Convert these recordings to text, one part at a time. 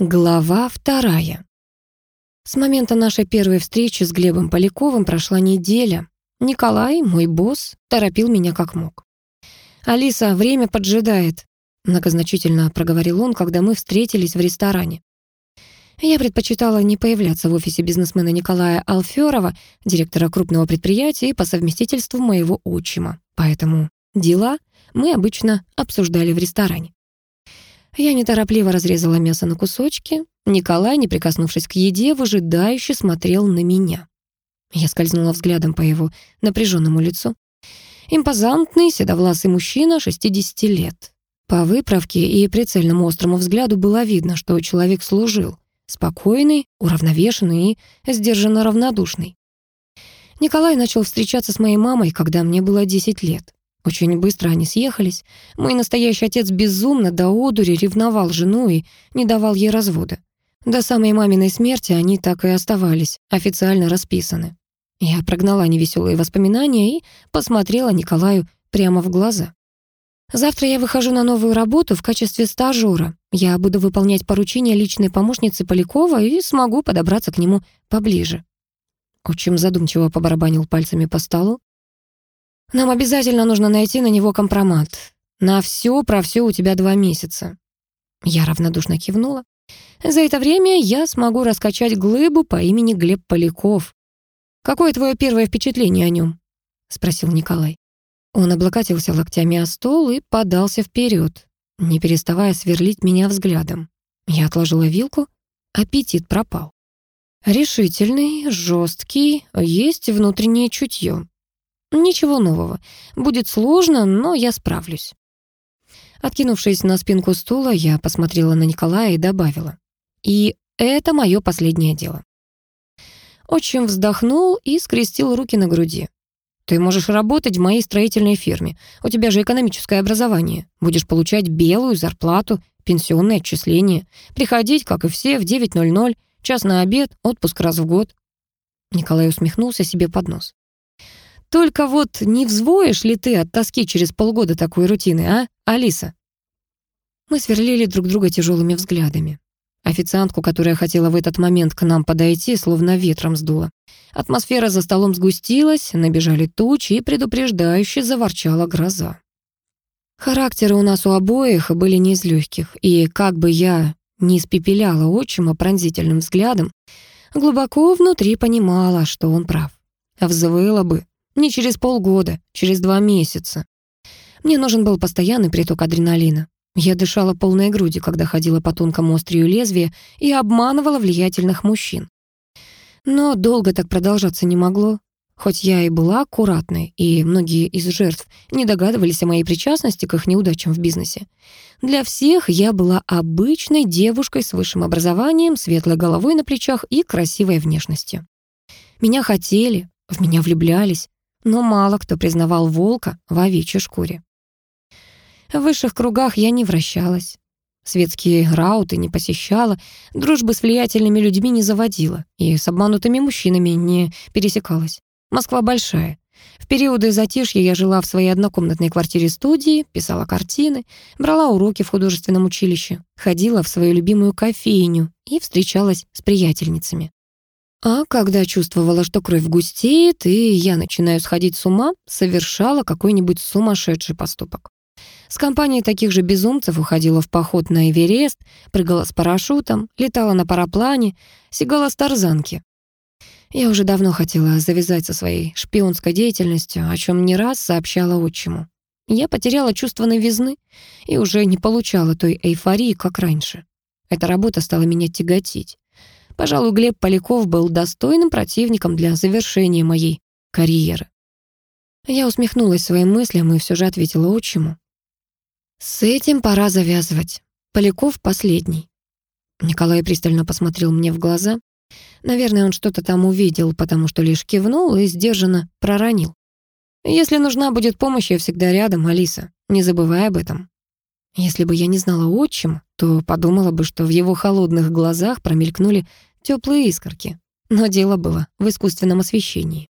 Глава вторая. С момента нашей первой встречи с Глебом Поляковым прошла неделя. Николай, мой босс, торопил меня как мог. «Алиса, время поджидает», — многозначительно проговорил он, когда мы встретились в ресторане. Я предпочитала не появляться в офисе бизнесмена Николая Алферова, директора крупного предприятия и по совместительству моего отчима. Поэтому дела мы обычно обсуждали в ресторане. Я неторопливо разрезала мясо на кусочки. Николай, не прикоснувшись к еде, выжидающе смотрел на меня. Я скользнула взглядом по его напряженному лицу. Импозантный, седовласый мужчина 60 лет. По выправке и прицельному острому взгляду было видно, что человек служил. Спокойный, уравновешенный и сдержанно равнодушный. Николай начал встречаться с моей мамой, когда мне было 10 лет. Очень быстро они съехались. Мой настоящий отец безумно до одури ревновал жену и не давал ей развода. До самой маминой смерти они так и оставались, официально расписаны. Я прогнала невеселые воспоминания и посмотрела Николаю прямо в глаза. Завтра я выхожу на новую работу в качестве стажера. Я буду выполнять поручения личной помощницы Полякова и смогу подобраться к нему поближе. Отчим задумчиво побарабанил пальцами по столу. Нам обязательно нужно найти на него компромат. На все про все у тебя два месяца. Я равнодушно кивнула. За это время я смогу раскачать глыбу по имени Глеб Поляков. Какое твое первое впечатление о нем? спросил Николай. Он облокотился локтями о стол и подался вперед, не переставая сверлить меня взглядом. Я отложила вилку, аппетит пропал. Решительный, жесткий, есть внутреннее чутье. Ничего нового. Будет сложно, но я справлюсь. Откинувшись на спинку стула, я посмотрела на Николая и добавила. И это мое последнее дело. Отчим вздохнул и скрестил руки на груди. «Ты можешь работать в моей строительной фирме. У тебя же экономическое образование. Будешь получать белую зарплату, пенсионное отчисление. Приходить, как и все, в 9.00, час на обед, отпуск раз в год». Николай усмехнулся себе под нос. Только вот не взвоишь ли ты от тоски через полгода такой рутины, а, Алиса?» Мы сверлили друг друга тяжелыми взглядами. Официантку, которая хотела в этот момент к нам подойти, словно ветром сдуло. Атмосфера за столом сгустилась, набежали тучи и предупреждающе заворчала гроза. Характеры у нас у обоих были не из легких, и как бы я не испепеляла отчима пронзительным взглядом, глубоко внутри понимала, что он прав. Взвыла бы, не через полгода, через два месяца. Мне нужен был постоянный приток адреналина. Я дышала полной грудью, когда ходила по тонкому острию лезвия и обманывала влиятельных мужчин. Но долго так продолжаться не могло. Хоть я и была аккуратной, и многие из жертв не догадывались о моей причастности к их неудачам в бизнесе. Для всех я была обычной девушкой с высшим образованием, светлой головой на плечах и красивой внешностью. Меня хотели, в меня влюблялись, но мало кто признавал волка в овечьей шкуре. В высших кругах я не вращалась. Светские рауты не посещала, дружбы с влиятельными людьми не заводила и с обманутыми мужчинами не пересекалась. Москва большая. В периоды затишья я жила в своей однокомнатной квартире-студии, писала картины, брала уроки в художественном училище, ходила в свою любимую кофейню и встречалась с приятельницами. А когда чувствовала, что кровь густеет, и я начинаю сходить с ума, совершала какой-нибудь сумасшедший поступок. С компанией таких же безумцев уходила в поход на Эверест, прыгала с парашютом, летала на параплане, сигала с тарзанки. Я уже давно хотела завязать со своей шпионской деятельностью, о чем не раз сообщала отчиму. Я потеряла чувство новизны и уже не получала той эйфории, как раньше. Эта работа стала меня тяготить. Пожалуй, Глеб Поляков был достойным противником для завершения моей карьеры. Я усмехнулась своим мыслям и все же ответила отчиму. «С этим пора завязывать. Поляков последний». Николай пристально посмотрел мне в глаза. Наверное, он что-то там увидел, потому что лишь кивнул и сдержанно проронил. «Если нужна будет помощь, я всегда рядом, Алиса. Не забывай об этом». Если бы я не знала отчима, то подумала бы, что в его холодных глазах промелькнули теплые искорки. Но дело было в искусственном освещении.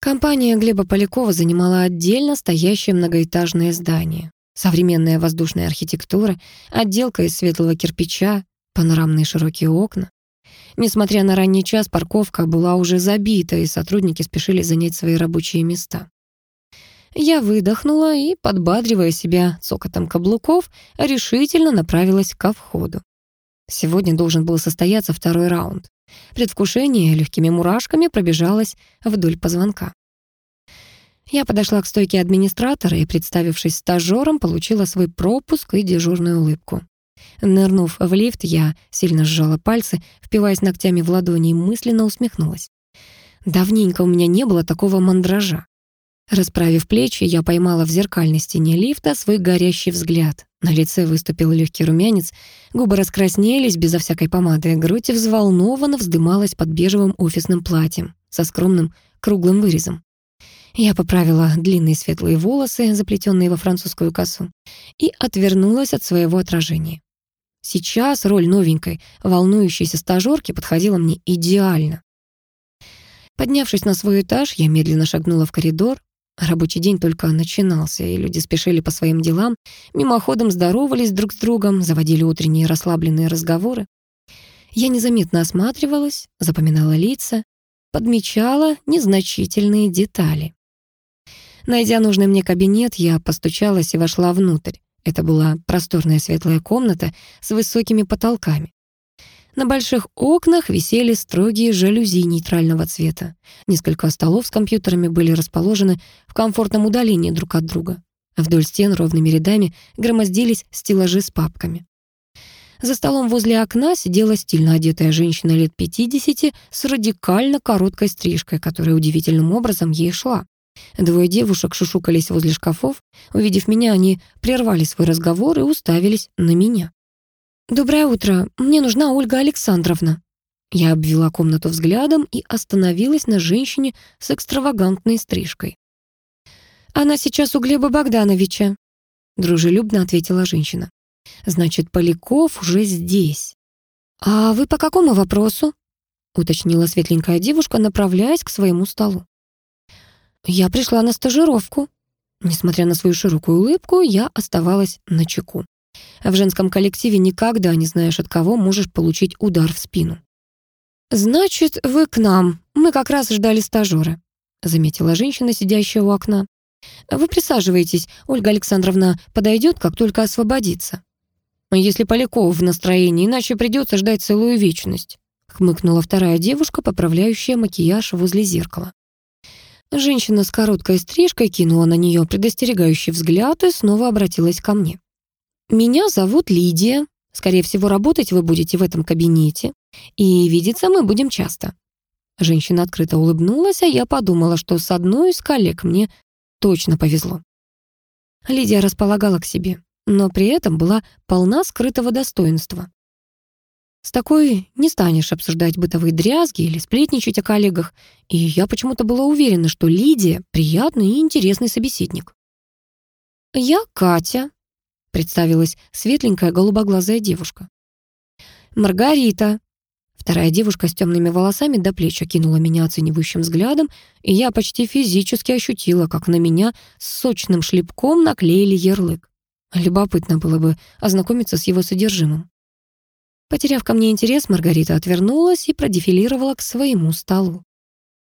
Компания Глеба Полякова занимала отдельно стоящее многоэтажное здание. Современная воздушная архитектура, отделка из светлого кирпича, панорамные широкие окна. Несмотря на ранний час, парковка была уже забита, и сотрудники спешили занять свои рабочие места. Я выдохнула и, подбадривая себя цокотом каблуков, решительно направилась ко входу. Сегодня должен был состояться второй раунд. Предвкушение легкими мурашками пробежалось вдоль позвонка. Я подошла к стойке администратора и, представившись стажером, получила свой пропуск и дежурную улыбку. Нырнув в лифт, я сильно сжала пальцы, впиваясь ногтями в ладони и мысленно усмехнулась. Давненько у меня не было такого мандража. Расправив плечи, я поймала в зеркальной стене лифта свой горящий взгляд. На лице выступил легкий румянец, губы раскраснелись безо всякой помады, грудь взволнованно вздымалась под бежевым офисным платьем со скромным круглым вырезом. Я поправила длинные светлые волосы, заплетенные во французскую косу, и отвернулась от своего отражения. Сейчас роль новенькой, волнующейся стажёрки подходила мне идеально. Поднявшись на свой этаж, я медленно шагнула в коридор. Рабочий день только начинался, и люди спешили по своим делам, мимоходом здоровались друг с другом, заводили утренние расслабленные разговоры. Я незаметно осматривалась, запоминала лица, подмечала незначительные детали. Найдя нужный мне кабинет, я постучалась и вошла внутрь. Это была просторная светлая комната с высокими потолками. На больших окнах висели строгие жалюзи нейтрального цвета. Несколько столов с компьютерами были расположены в комфортном удалении друг от друга. Вдоль стен ровными рядами громоздились стеллажи с папками. За столом возле окна сидела стильно одетая женщина лет 50 с радикально короткой стрижкой, которая удивительным образом ей шла. Двое девушек шушукались возле шкафов. Увидев меня, они прервали свой разговор и уставились на меня. «Доброе утро. Мне нужна Ольга Александровна». Я обвела комнату взглядом и остановилась на женщине с экстравагантной стрижкой. «Она сейчас у Глеба Богдановича», — дружелюбно ответила женщина. «Значит, Поляков уже здесь». «А вы по какому вопросу?» — уточнила светленькая девушка, направляясь к своему столу. Я пришла на стажировку. Несмотря на свою широкую улыбку, я оставалась на чеку. В женском коллективе никогда не знаешь, от кого можешь получить удар в спину. «Значит, вы к нам. Мы как раз ждали стажера», заметила женщина, сидящая у окна. «Вы присаживайтесь. Ольга Александровна подойдет, как только освободится». «Если Поляков в настроении, иначе придется ждать целую вечность», хмыкнула вторая девушка, поправляющая макияж возле зеркала. Женщина с короткой стрижкой кинула на нее предостерегающий взгляд и снова обратилась ко мне. «Меня зовут Лидия. Скорее всего, работать вы будете в этом кабинете. И видеться мы будем часто». Женщина открыто улыбнулась, а я подумала, что с одной из коллег мне точно повезло. Лидия располагала к себе, но при этом была полна скрытого достоинства. С такой не станешь обсуждать бытовые дрязги или сплетничать о коллегах, и я почему-то была уверена, что Лидия — приятный и интересный собеседник. «Я Катя», — представилась светленькая голубоглазая девушка. «Маргарита». Вторая девушка с темными волосами до плеч окинула меня оценивающим взглядом, и я почти физически ощутила, как на меня с сочным шлепком наклеили ярлык. Любопытно было бы ознакомиться с его содержимым. Потеряв ко мне интерес, Маргарита отвернулась и продефилировала к своему столу.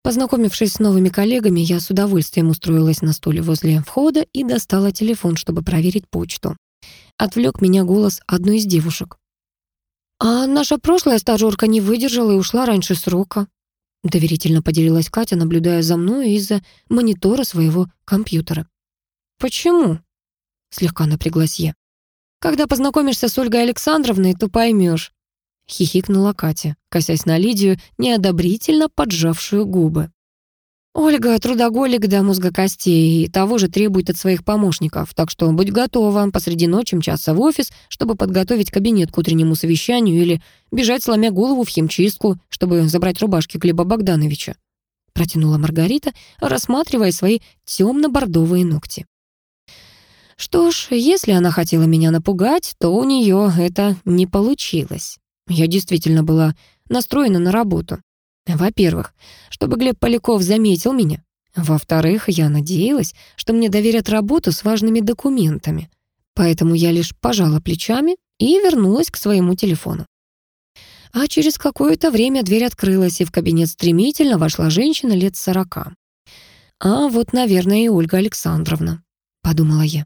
Познакомившись с новыми коллегами, я с удовольствием устроилась на стуле возле входа и достала телефон, чтобы проверить почту. Отвлек меня голос одной из девушек. «А наша прошлая стажерка не выдержала и ушла раньше срока», доверительно поделилась Катя, наблюдая за мной из-за монитора своего компьютера. «Почему?» — слегка напряглась я. Когда познакомишься с Ольгой Александровной, то поймешь. Хихикнула Катя, косясь на Лидию, неодобрительно поджавшую губы. Ольга трудоголик до мозга костей и того же требует от своих помощников, так что будь готова посреди ночи мчаться в офис, чтобы подготовить кабинет к утреннему совещанию или бежать, сломя голову в химчистку, чтобы забрать рубашки Глеба Богдановича. Протянула Маргарита, рассматривая свои темно-бордовые ногти. Что ж, если она хотела меня напугать, то у нее это не получилось. Я действительно была настроена на работу. Во-первых, чтобы Глеб Поляков заметил меня. Во-вторых, я надеялась, что мне доверят работу с важными документами. Поэтому я лишь пожала плечами и вернулась к своему телефону. А через какое-то время дверь открылась, и в кабинет стремительно вошла женщина лет сорока. «А вот, наверное, и Ольга Александровна», — подумала я.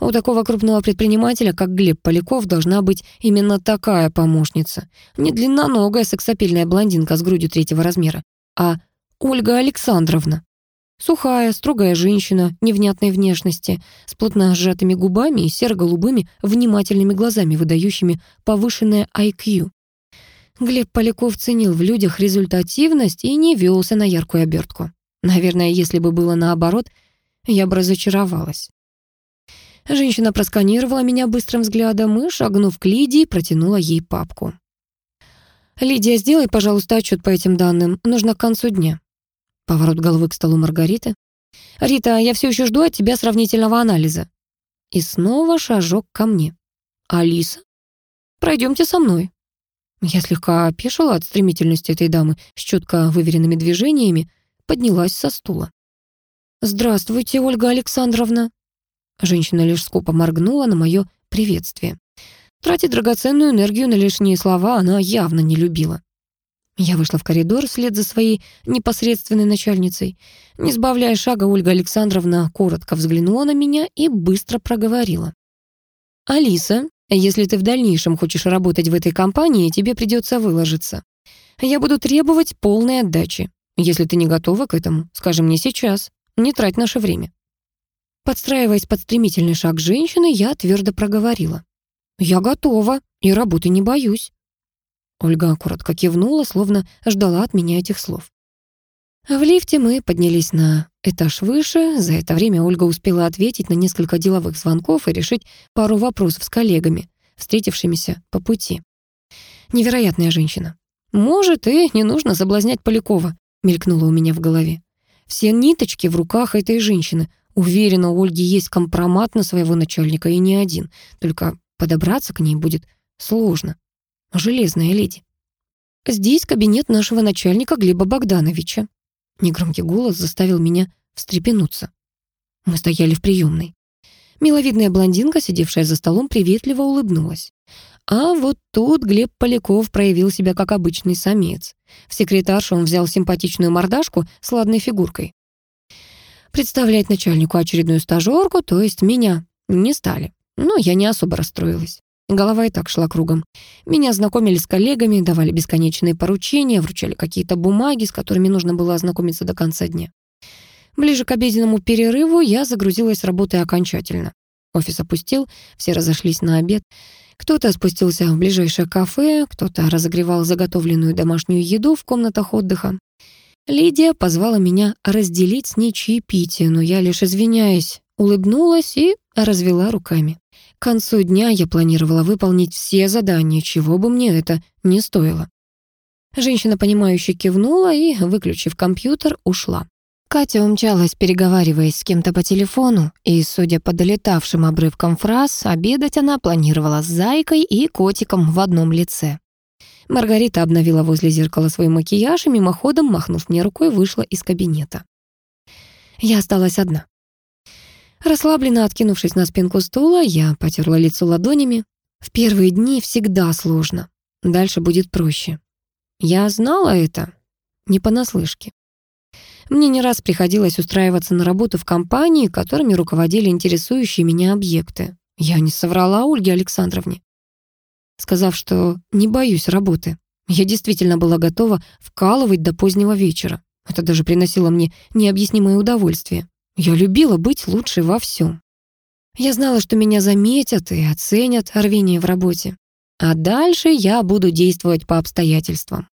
У такого крупного предпринимателя, как Глеб Поляков, должна быть именно такая помощница. Не длинноногая сексапильная блондинка с грудью третьего размера, а Ольга Александровна. Сухая, строгая женщина невнятной внешности, с плотно сжатыми губами и серо-голубыми внимательными глазами, выдающими повышенное IQ. Глеб Поляков ценил в людях результативность и не велся на яркую обертку. Наверное, если бы было наоборот, я бы разочаровалась. Женщина просканировала меня быстрым взглядом и, шагнув к Лидии, протянула ей папку. «Лидия, сделай, пожалуйста, отчет по этим данным. Нужно к концу дня». Поворот головы к столу Маргариты. «Рита, я все еще жду от тебя сравнительного анализа». И снова шажок ко мне. «Алиса, пройдемте со мной». Я слегка опешила от стремительности этой дамы с четко выверенными движениями, поднялась со стула. «Здравствуйте, Ольга Александровна». Женщина лишь скупо моргнула на мое приветствие. Тратить драгоценную энергию на лишние слова она явно не любила. Я вышла в коридор вслед за своей непосредственной начальницей. Не сбавляя шага, Ольга Александровна коротко взглянула на меня и быстро проговорила. «Алиса, если ты в дальнейшем хочешь работать в этой компании, тебе придется выложиться. Я буду требовать полной отдачи. Если ты не готова к этому, скажи мне сейчас. Не трать наше время». Подстраиваясь под стремительный шаг женщины, я твердо проговорила. «Я готова и работы не боюсь». Ольга коротко кивнула, словно ждала от меня этих слов. В лифте мы поднялись на этаж выше. За это время Ольга успела ответить на несколько деловых звонков и решить пару вопросов с коллегами, встретившимися по пути. Невероятная женщина. «Может, и не нужно соблазнять Полякова», — мелькнуло у меня в голове. «Все ниточки в руках этой женщины. Уверена, у Ольги есть компромат на своего начальника, и не один. Только подобраться к ней будет сложно железная леди. Здесь кабинет нашего начальника Глеба Богдановича. Негромкий голос заставил меня встрепенуться. Мы стояли в приемной. Миловидная блондинка, сидевшая за столом, приветливо улыбнулась. А вот тут Глеб Поляков проявил себя как обычный самец. В секретаршу он взял симпатичную мордашку с ладной фигуркой. Представлять начальнику очередную стажерку, то есть меня, не стали. Но я не особо расстроилась. Голова и так шла кругом. Меня знакомили с коллегами, давали бесконечные поручения, вручали какие-то бумаги, с которыми нужно было ознакомиться до конца дня. Ближе к обеденному перерыву я загрузилась работой окончательно. Офис опустил, все разошлись на обед. Кто-то спустился в ближайшее кафе, кто-то разогревал заготовленную домашнюю еду в комнатах отдыха. Лидия позвала меня разделить с ней чаепитие, но я лишь извиняясь, улыбнулась и развела руками. К концу дня я планировала выполнить все задания, чего бы мне это не стоило. Женщина, понимающе кивнула и, выключив компьютер, ушла. Катя умчалась, переговариваясь с кем-то по телефону, и, судя по долетавшим обрывкам фраз, обедать она планировала с зайкой и котиком в одном лице. Маргарита обновила возле зеркала свой макияж и мимоходом, махнув мне рукой, вышла из кабинета. Я осталась одна. Расслабленно откинувшись на спинку стула, я потерла лицо ладонями. В первые дни всегда сложно. Дальше будет проще. Я знала это не понаслышке. Мне не раз приходилось устраиваться на работу в компании, которыми руководили интересующие меня объекты. Я не соврала Ольге Александровне. Сказав, что не боюсь работы, я действительно была готова вкалывать до позднего вечера. Это даже приносило мне необъяснимое удовольствие. Я любила быть лучшей во всем. Я знала, что меня заметят и оценят рвение в работе. А дальше я буду действовать по обстоятельствам.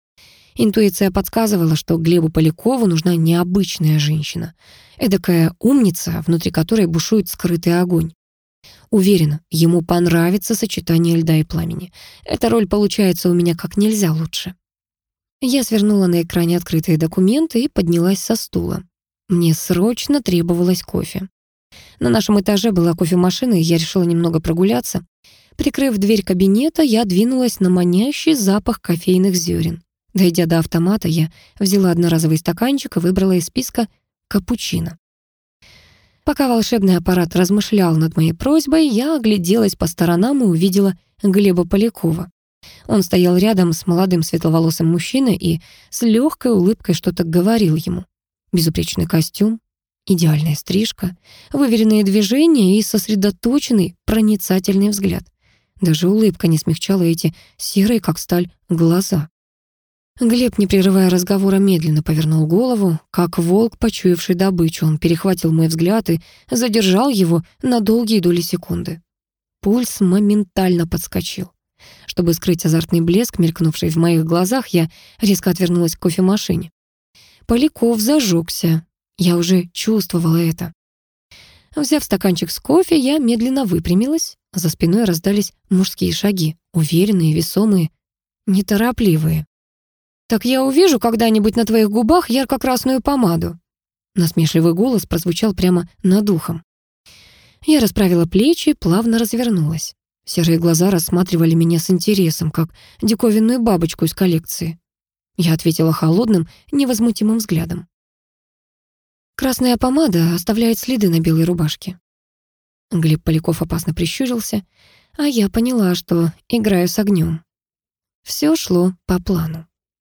Интуиция подсказывала, что Глебу Полякову нужна необычная женщина. Эдакая умница, внутри которой бушует скрытый огонь. Уверена, ему понравится сочетание льда и пламени. Эта роль получается у меня как нельзя лучше. Я свернула на экране открытые документы и поднялась со стула. Мне срочно требовалось кофе. На нашем этаже была кофемашина, и я решила немного прогуляться. Прикрыв дверь кабинета, я двинулась на манящий запах кофейных зерен. Дойдя до автомата, я взяла одноразовый стаканчик и выбрала из списка капучино. Пока волшебный аппарат размышлял над моей просьбой, я огляделась по сторонам и увидела Глеба Полякова. Он стоял рядом с молодым светловолосым мужчиной и с легкой улыбкой что-то говорил ему. Безупречный костюм, идеальная стрижка, выверенные движения и сосредоточенный, проницательный взгляд. Даже улыбка не смягчала эти серые, как сталь, глаза. Глеб, не прерывая разговора, медленно повернул голову. Как волк, почуявший добычу, он перехватил мой взгляд и задержал его на долгие доли секунды. Пульс моментально подскочил. Чтобы скрыть азартный блеск, мелькнувший в моих глазах, я резко отвернулась к кофемашине. Поляков зажегся. Я уже чувствовала это. Взяв стаканчик с кофе, я медленно выпрямилась. За спиной раздались мужские шаги, уверенные, весомые, неторопливые. «Так я увижу когда-нибудь на твоих губах ярко-красную помаду». Насмешливый голос прозвучал прямо над ухом. Я расправила плечи, плавно развернулась. Серые глаза рассматривали меня с интересом, как диковинную бабочку из коллекции. Я ответила холодным, невозмутимым взглядом. Красная помада оставляет следы на белой рубашке. Глеб Поляков опасно прищурился, а я поняла, что играю с огнем. Все шло по плану.